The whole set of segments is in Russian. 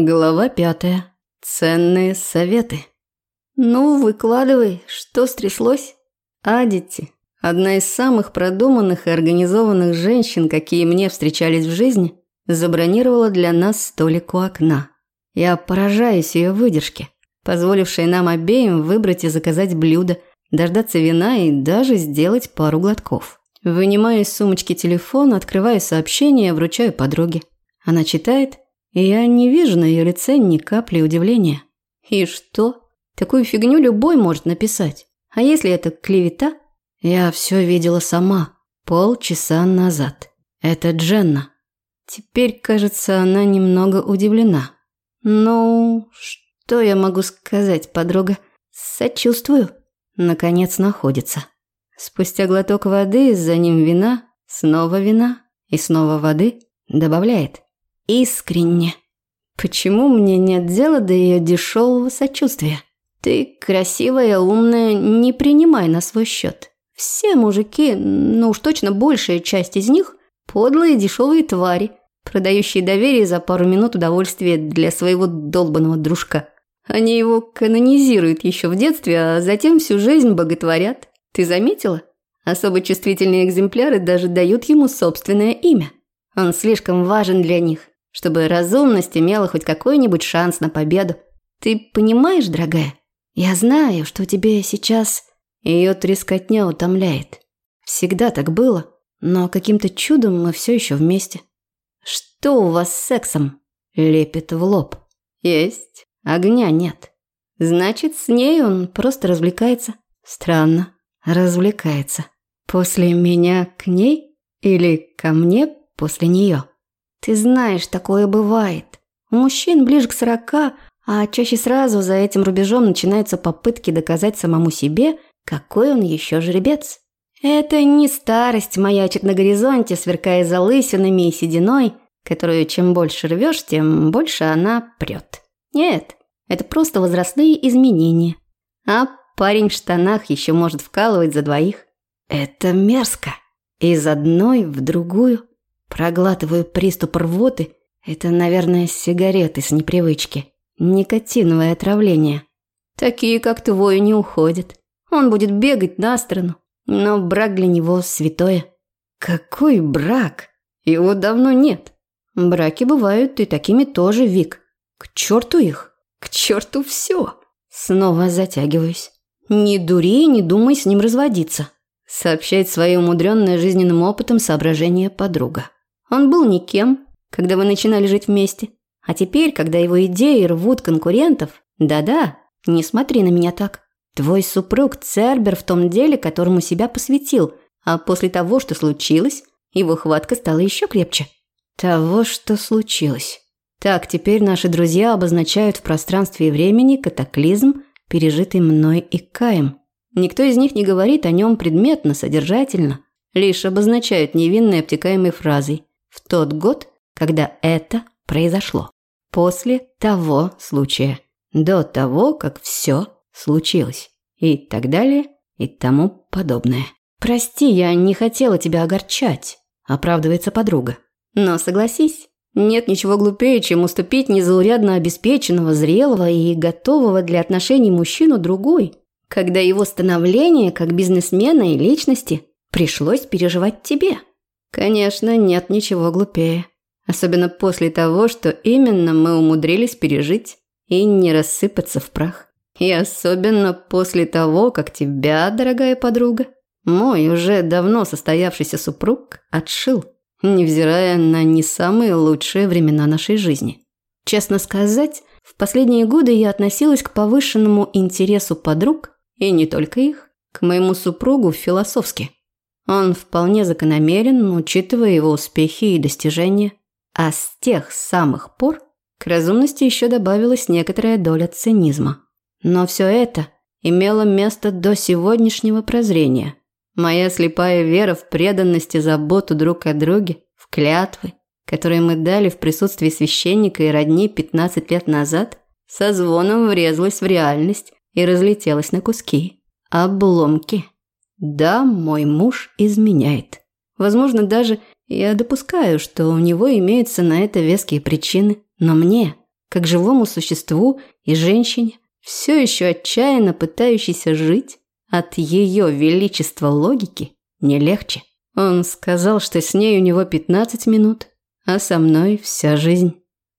Глава пятая. Ценные советы. Ну, выкладывай, что стряслось? Адити, одна из самых продуманных и организованных женщин, какие мне встречались в жизни, забронировала для нас столик у окна. Я поражаюсь ее выдержке, позволившей нам обеим выбрать и заказать блюдо, дождаться вина и даже сделать пару глотков. Вынимаю из сумочки телефон, открываю сообщение, вручаю подруге. Она читает – я не вижу на ее лице ни капли удивления. И что? Такую фигню любой может написать. А если это клевета? Я все видела сама, полчаса назад. Это Дженна. Теперь, кажется, она немного удивлена. Ну, что я могу сказать, подруга? Сочувствую. Наконец находится. Спустя глоток воды, за ним вина, снова вина и снова воды добавляет. Искренне. Почему мне нет дела до ее дешевого сочувствия? Ты красивая, умная, не принимай на свой счет. Все мужики, ну уж точно большая часть из них, подлые дешевые твари, продающие доверие за пару минут удовольствия для своего долбанного дружка. Они его канонизируют еще в детстве, а затем всю жизнь боготворят. Ты заметила? Особо чувствительные экземпляры даже дают ему собственное имя. Он слишком важен для них, чтобы разумность имела хоть какой-нибудь шанс на победу. Ты понимаешь, дорогая? Я знаю, что тебе сейчас ее трескотня утомляет. Всегда так было, но каким-то чудом мы все еще вместе. Что у вас с сексом? Лепит в лоб. Есть. Огня нет. Значит, с ней он просто развлекается. Странно. Развлекается. После меня к ней или ко мне после нее? Ты знаешь, такое бывает. У мужчин ближе к сорока, а чаще сразу за этим рубежом начинаются попытки доказать самому себе, какой он еще жеребец. Это не старость маячит на горизонте, сверкая залысинами и сединой, которую чем больше рвешь, тем больше она прет. Нет, это просто возрастные изменения. А парень в штанах еще может вкалывать за двоих. Это мерзко. Из одной в другую. Проглатываю приступ рвоты. Это, наверное, сигареты с непривычки. Никотиновое отравление. Такие, как твой, не уходят. Он будет бегать на сторону. Но брак для него святое. Какой брак? Его давно нет. Браки бывают и такими тоже, Вик. К черту их. К черту все. Снова затягиваюсь. Не дури и не думай с ним разводиться. Сообщает свое умудренное жизненным опытом соображение подруга. Он был никем, когда вы начинали жить вместе. А теперь, когда его идеи рвут конкурентов, да-да, не смотри на меня так. Твой супруг Цербер в том деле, которому себя посвятил, а после того, что случилось, его хватка стала еще крепче. Того, что случилось. Так, теперь наши друзья обозначают в пространстве и времени катаклизм, пережитый мной и Каем. Никто из них не говорит о нем предметно, содержательно, лишь обозначают невинной обтекаемой фразой в тот год, когда это произошло. После того случая. До того, как все случилось. И так далее, и тому подобное. «Прости, я не хотела тебя огорчать», – оправдывается подруга. «Но согласись, нет ничего глупее, чем уступить незаурядно обеспеченного, зрелого и готового для отношений мужчину другой, когда его становление как бизнесмена и личности пришлось переживать тебе». Конечно, нет ничего глупее. Особенно после того, что именно мы умудрились пережить и не рассыпаться в прах. И особенно после того, как тебя, дорогая подруга, мой уже давно состоявшийся супруг отшил, невзирая на не самые лучшие времена нашей жизни. Честно сказать, в последние годы я относилась к повышенному интересу подруг, и не только их, к моему супругу философски – он вполне закономерен, учитывая его успехи и достижения. А с тех самых пор к разумности еще добавилась некоторая доля цинизма. Но все это имело место до сегодняшнего прозрения. Моя слепая вера в преданность и заботу друг о друге, в клятвы, которые мы дали в присутствии священника и родни 15 лет назад, со звоном врезалась в реальность и разлетелась на куски. Обломки. Да, мой муж изменяет. Возможно, даже я допускаю, что у него имеются на это веские причины, но мне, как живому существу и женщине, все еще отчаянно пытающейся жить, от ее величества логики не легче. Он сказал, что с ней у него 15 минут, а со мной вся жизнь.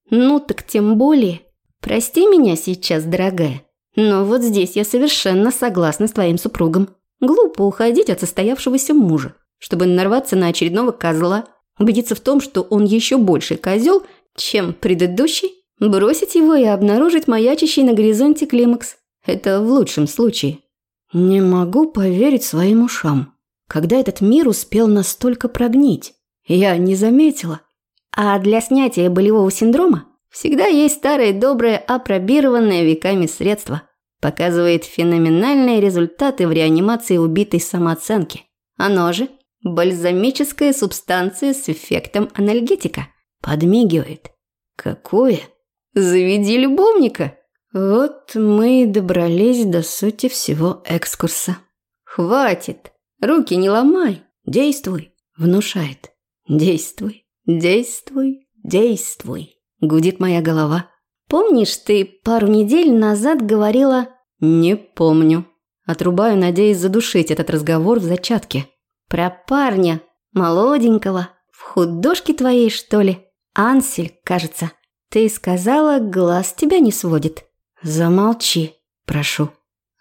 Ну так тем более. Прости меня сейчас, дорогая, но вот здесь я совершенно согласна с твоим супругом. Глупо уходить от состоявшегося мужа, чтобы нарваться на очередного козла, убедиться в том, что он еще больше козел, чем предыдущий, бросить его и обнаружить маячащий на горизонте климакс. Это в лучшем случае. Не могу поверить своим ушам. Когда этот мир успел настолько прогнить? Я не заметила. А для снятия болевого синдрома всегда есть старое доброе апробированное веками средство. Показывает феноменальные результаты в реанимации убитой самооценки. Оно же – бальзамическая субстанция с эффектом анальгетика. Подмигивает. Какое? Заведи любовника. Вот мы и добрались до сути всего экскурса. Хватит. Руки не ломай. Действуй. Внушает. Действуй. Действуй. Действуй. Гудит моя голова. Помнишь, ты пару недель назад говорила... Не помню. Отрубаю, надеясь задушить этот разговор в зачатке. Про парня. Молоденького. В художке твоей, что ли? Ансель, кажется. Ты сказала, глаз тебя не сводит. «Замолчи, прошу».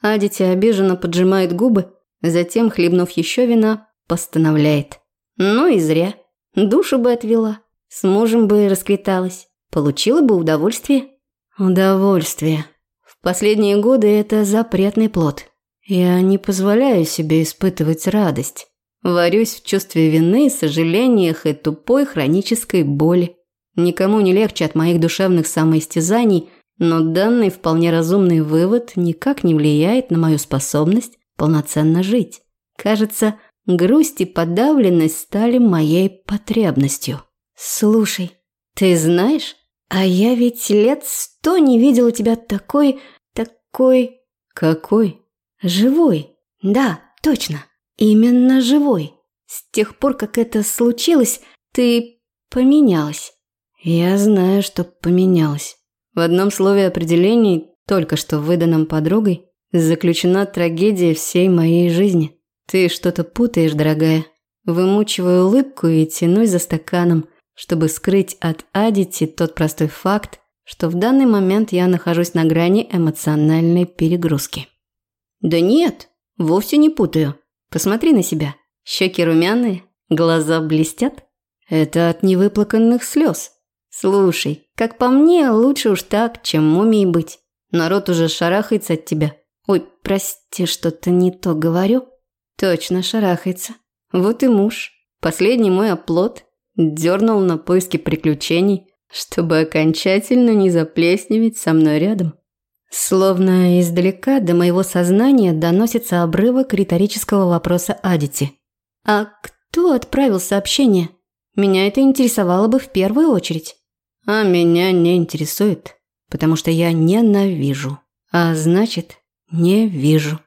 Адити обиженно поджимает губы, затем, хлебнув еще вина, постановляет. «Ну и зря. Душу бы отвела, с мужем бы расквиталась, получила бы удовольствие». «Удовольствие. В последние годы это запретный плод. Я не позволяю себе испытывать радость. Варюсь в чувстве вины, сожалениях и тупой хронической боли. Никому не легче от моих душевных самоистязаний – но данный вполне разумный вывод никак не влияет на мою способность полноценно жить. Кажется, грусть и подавленность стали моей потребностью. Слушай, ты знаешь, а я ведь лет сто не видела тебя такой, такой... Какой? Живой. Да, точно. Именно живой. С тех пор, как это случилось, ты поменялась. Я знаю, что поменялась. В одном слове определений, только что выданном подругой, заключена трагедия всей моей жизни. Ты что-то путаешь, дорогая. Вымучиваю улыбку и тянусь за стаканом, чтобы скрыть от Адити тот простой факт, что в данный момент я нахожусь на грани эмоциональной перегрузки. Да нет, вовсе не путаю. Посмотри на себя. Щеки румяные, глаза блестят. Это от невыплаканных слез. Слушай, как по мне, лучше уж так, чем мумией быть. Народ уже шарахается от тебя. Ой, прости, что-то не то говорю. Точно шарахается. Вот и муж. Последний мой оплот. Дернул на поиски приключений, чтобы окончательно не заплесневеть со мной рядом. Словно издалека до моего сознания доносится обрывок риторического вопроса Адити. «А кто отправил сообщение? Меня это интересовало бы в первую очередь». А меня не интересует, потому что я ненавижу. А значит, не вижу.